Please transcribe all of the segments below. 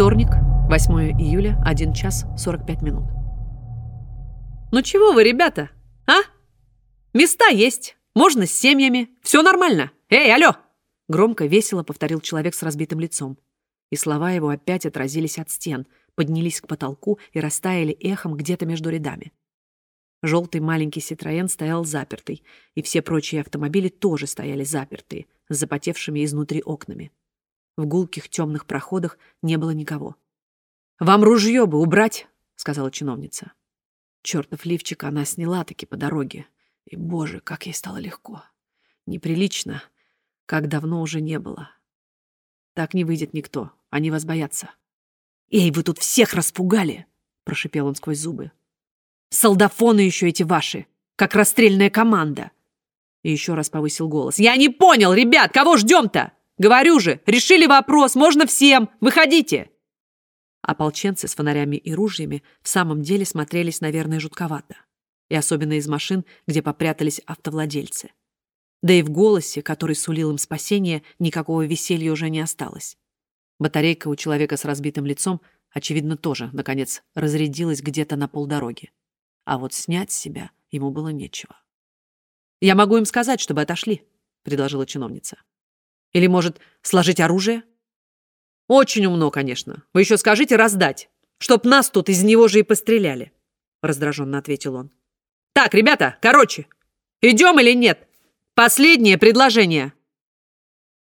Вторник, 8 июля, 1 час 45 минут. Ну чего вы, ребята, а? Места есть, можно с семьями, все нормально. Эй, алло! Громко, весело повторил человек с разбитым лицом. И слова его опять отразились от стен, поднялись к потолку и растаяли эхом где-то между рядами. Желтый маленький Ситроен стоял запертый, и все прочие автомобили тоже стояли запертые, с запотевшими изнутри окнами. В гулких темных проходах не было никого. «Вам ружье бы убрать!» — сказала чиновница. Чертов лифчик она сняла таки по дороге. И, боже, как ей стало легко. Неприлично, как давно уже не было. Так не выйдет никто, они вас боятся. «Эй, вы тут всех распугали!» — прошипел он сквозь зубы. «Солдафоны еще эти ваши, как расстрельная команда!» И еще раз повысил голос. «Я не понял, ребят, кого ждем-то? Говорю же, решили вопрос, можно всем, выходите!» Ополченцы с фонарями и ружьями в самом деле смотрелись, наверное, жутковато. И особенно из машин, где попрятались автовладельцы. Да и в голосе, который сулил им спасение, никакого веселья уже не осталось. Батарейка у человека с разбитым лицом, очевидно, тоже, наконец, разрядилась где-то на полдороги. А вот снять себя ему было нечего. «Я могу им сказать, чтобы отошли», — предложила чиновница. «Или, может, сложить оружие?» «Очень умно, конечно. Вы еще скажите раздать, чтоб нас тут из него же и постреляли», — раздраженно ответил он. «Так, ребята, короче, идем или нет? Последнее предложение».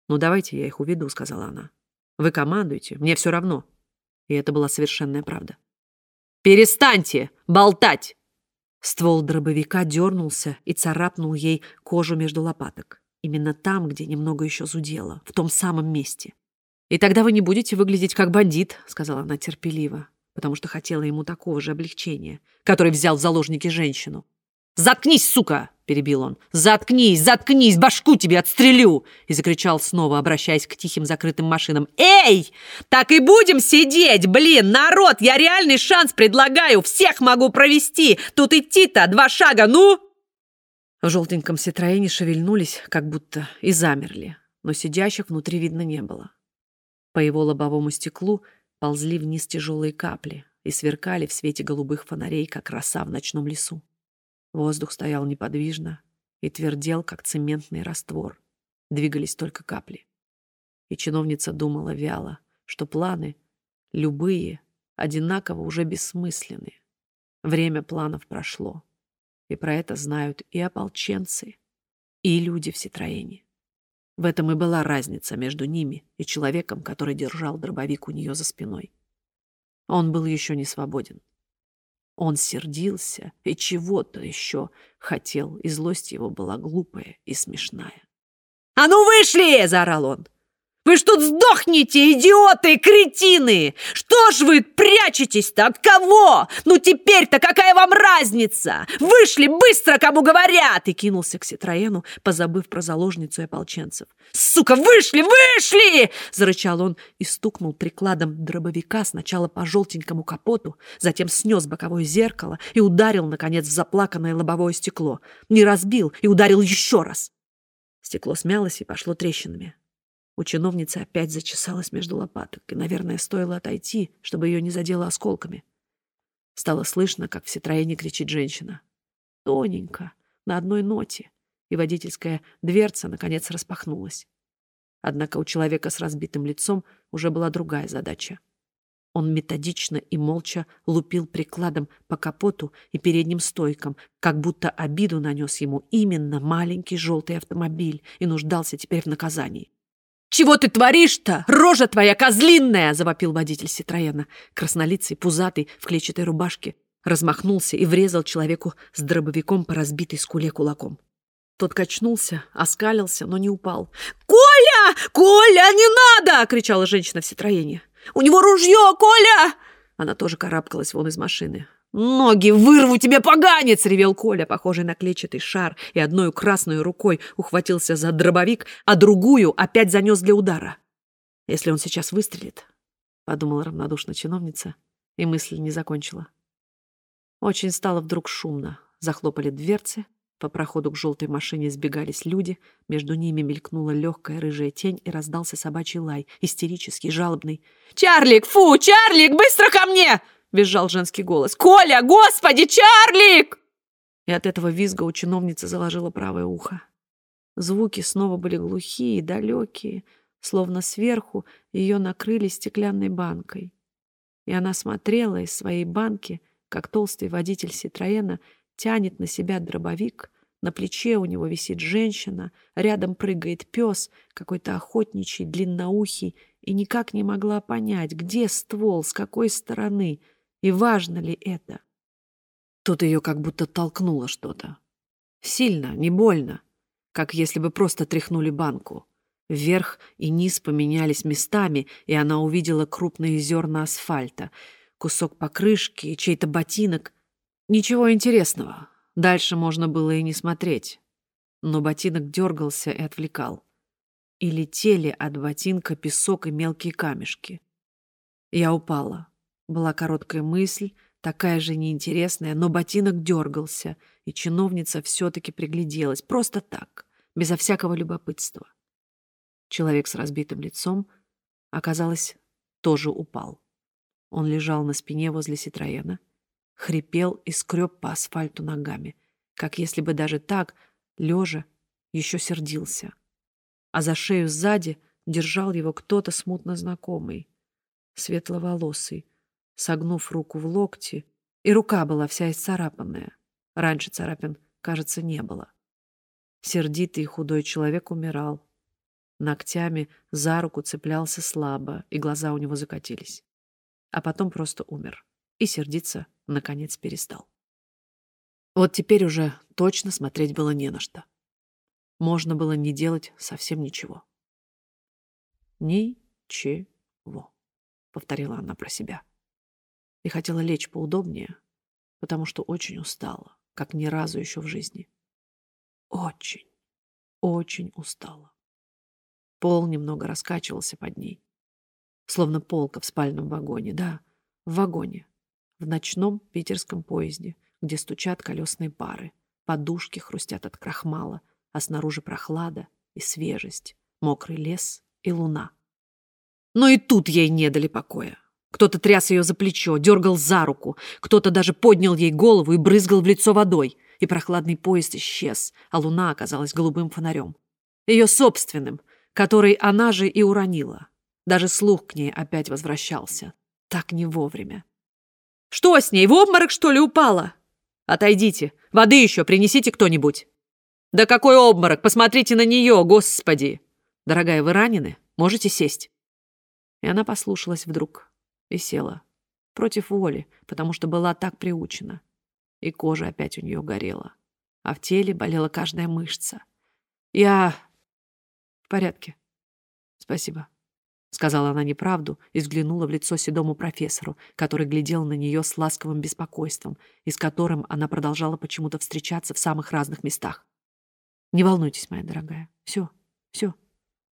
«Ну, давайте я их уведу», — сказала она. «Вы командуете, мне все равно». И это была совершенная правда. «Перестаньте болтать!» Ствол дробовика дернулся и царапнул ей кожу между лопаток. Именно там, где немного еще зудело, в том самом месте. «И тогда вы не будете выглядеть как бандит», — сказала она терпеливо, потому что хотела ему такого же облегчения, который взял в заложники женщину. «Заткнись, сука!» — перебил он. «Заткнись, заткнись, башку тебе отстрелю!» И закричал снова, обращаясь к тихим закрытым машинам. «Эй! Так и будем сидеть, блин! Народ, я реальный шанс предлагаю! Всех могу провести! Тут идти-то два шага, ну!» В желтеньком ситроене шевельнулись, как будто, и замерли, но сидящих внутри видно не было. По его лобовому стеклу ползли вниз тяжелые капли и сверкали в свете голубых фонарей, как роса в ночном лесу. Воздух стоял неподвижно и твердел, как цементный раствор. Двигались только капли. И чиновница думала вяло, что планы, любые, одинаково уже бессмысленны. Время планов прошло. И про это знают и ополченцы, и люди в Ситроене. В этом и была разница между ними и человеком, который держал дробовик у нее за спиной. Он был еще не свободен. Он сердился и чего-то еще хотел, и злость его была глупая и смешная. «А ну вышли!» — заорал он. Вы ж тут сдохнете, идиоты и кретины! Что ж вы прячетесь-то? От кого? Ну теперь-то какая вам разница? Вышли быстро, кому говорят!» И кинулся к Ситроену, позабыв про заложницу и ополченцев. «Сука, вышли, вышли!» Зарычал он и стукнул прикладом дробовика сначала по желтенькому капоту, затем снес боковое зеркало и ударил, наконец, в заплаканное лобовое стекло. Не разбил и ударил еще раз. Стекло смялось и пошло трещинами. У чиновницы опять зачесалась между лопаток, и, наверное, стоило отойти, чтобы ее не задело осколками. Стало слышно, как в Ситроене кричит женщина. Тоненько, на одной ноте, и водительская дверца, наконец, распахнулась. Однако у человека с разбитым лицом уже была другая задача. Он методично и молча лупил прикладом по капоту и передним стойкам, как будто обиду нанес ему именно маленький желтый автомобиль и нуждался теперь в наказании. «Чего ты творишь-то? Рожа твоя козлинная!» — завопил водитель Ситроена, краснолицый, пузатый, в клетчатой рубашке. Размахнулся и врезал человеку с дробовиком по разбитой скуле кулаком. Тот качнулся, оскалился, но не упал. «Коля! Коля, не надо!» — кричала женщина в Ситроене. «У него ружье, Коля!» Она тоже карабкалась вон из машины. «Ноги вырву тебе, поганец!» — ревел Коля, похожий на клетчатый шар, и одной красной рукой ухватился за дробовик, а другую опять занес для удара. «Если он сейчас выстрелит», — подумала равнодушно чиновница, и мысль не закончила. Очень стало вдруг шумно. Захлопали дверцы, По проходу к желтой машине сбегались люди, между ними мелькнула легкая рыжая тень и раздался собачий лай, истерический, жалобный. «Чарлик, фу, Чарлик, быстро ко мне!» — визжал женский голос. «Коля, господи, Чарлик!» И от этого визга у чиновницы заложило правое ухо. Звуки снова были глухие далекие, словно сверху ее накрыли стеклянной банкой. И она смотрела из своей банки, как толстый водитель Ситроена — тянет на себя дробовик, на плече у него висит женщина, рядом прыгает пес, какой-то охотничий, длинноухий, и никак не могла понять, где ствол, с какой стороны, и важно ли это. Тут ее как будто толкнуло что-то. Сильно, не больно, как если бы просто тряхнули банку. Вверх и низ поменялись местами, и она увидела крупные зерна асфальта, кусок покрышки и чей-то ботинок — Ничего интересного. Дальше можно было и не смотреть. Но ботинок дергался и отвлекал. И летели от ботинка песок и мелкие камешки. Я упала. Была короткая мысль, такая же неинтересная, но ботинок дергался, и чиновница все-таки пригляделась, просто так, безо всякого любопытства. Человек с разбитым лицом, оказалось, тоже упал. Он лежал на спине возле Ситроена, хрипел и скреб по асфальту ногами, как если бы даже так, лежа, еще сердился. А за шею сзади держал его кто-то смутно знакомый, светловолосый, согнув руку в локте, и рука была вся исцарапанная. Раньше царапин, кажется, не было. Сердитый и худой человек умирал. Ногтями за руку цеплялся слабо, и глаза у него закатились. А потом просто умер. И сердиться наконец перестал. Вот теперь уже точно смотреть было не на что. Можно было не делать совсем ничего. «Ничего», — повторила она про себя. И хотела лечь поудобнее, потому что очень устала, как ни разу еще в жизни. Очень, очень устала. Пол немного раскачивался под ней, словно полка в спальном вагоне. Да, в вагоне, в ночном питерском поезде, где стучат колесные пары, подушки хрустят от крахмала, а снаружи прохлада и свежесть, мокрый лес и луна. Но и тут ей не дали покоя. Кто-то тряс ее за плечо, дергал за руку, кто-то даже поднял ей голову и брызгал в лицо водой, и прохладный поезд исчез, а луна оказалась голубым фонарем. Ее собственным, который она же и уронила. Даже слух к ней опять возвращался. Так не вовремя. Что с ней, в обморок, что ли, упала? Отойдите, воды еще принесите кто-нибудь. Да какой обморок, посмотрите на нее, господи! Дорогая, вы ранены? Можете сесть? И она послушалась вдруг и села. Против воли, потому что была так приучена. И кожа опять у нее горела. А в теле болела каждая мышца. Я в порядке. Спасибо. — сказала она неправду и взглянула в лицо седому профессору, который глядел на нее с ласковым беспокойством и с которым она продолжала почему-то встречаться в самых разных местах. «Не волнуйтесь, моя дорогая. Все, все.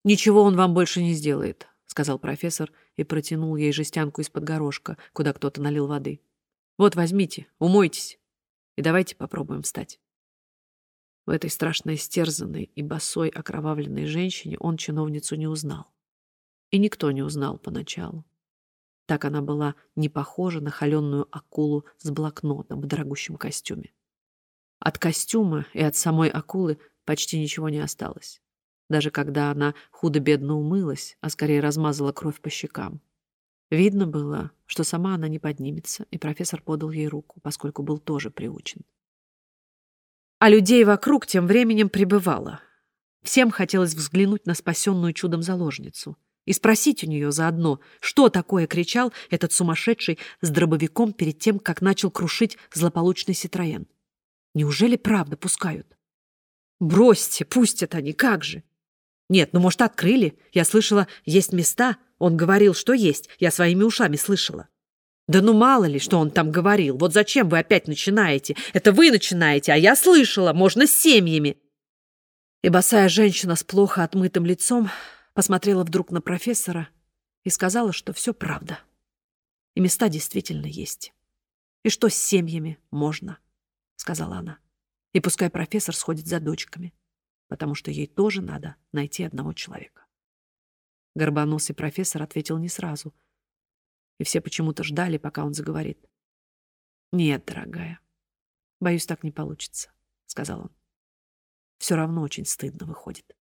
Ничего он вам больше не сделает», — сказал профессор и протянул ей жестянку из-под горошка, куда кто-то налил воды. «Вот, возьмите, умойтесь, и давайте попробуем встать». В этой страшно истерзанной и босой окровавленной женщине он чиновницу не узнал и никто не узнал поначалу. Так она была не похожа на холеную акулу с блокнотом в дорогущем костюме. От костюма и от самой акулы почти ничего не осталось. Даже когда она худо-бедно умылась, а скорее размазала кровь по щекам. Видно было, что сама она не поднимется, и профессор подал ей руку, поскольку был тоже приучен. А людей вокруг тем временем прибывало. Всем хотелось взглянуть на спасенную чудом заложницу — и спросить у нее заодно, что такое кричал этот сумасшедший с дробовиком перед тем, как начал крушить злополучный Ситроен. Неужели правда пускают? Бросьте, пустят они, как же. Нет, ну, может, открыли? Я слышала, есть места. Он говорил, что есть. Я своими ушами слышала. Да ну мало ли, что он там говорил. Вот зачем вы опять начинаете? Это вы начинаете, а я слышала, можно с семьями. И босая женщина с плохо отмытым лицом посмотрела вдруг на профессора и сказала, что все правда. И места действительно есть. И что с семьями можно, сказала она. И пускай профессор сходит за дочками, потому что ей тоже надо найти одного человека. Горбоносый профессор ответил не сразу, и все почему-то ждали, пока он заговорит. «Нет, дорогая, боюсь, так не получится», — сказал он. «Все равно очень стыдно выходит».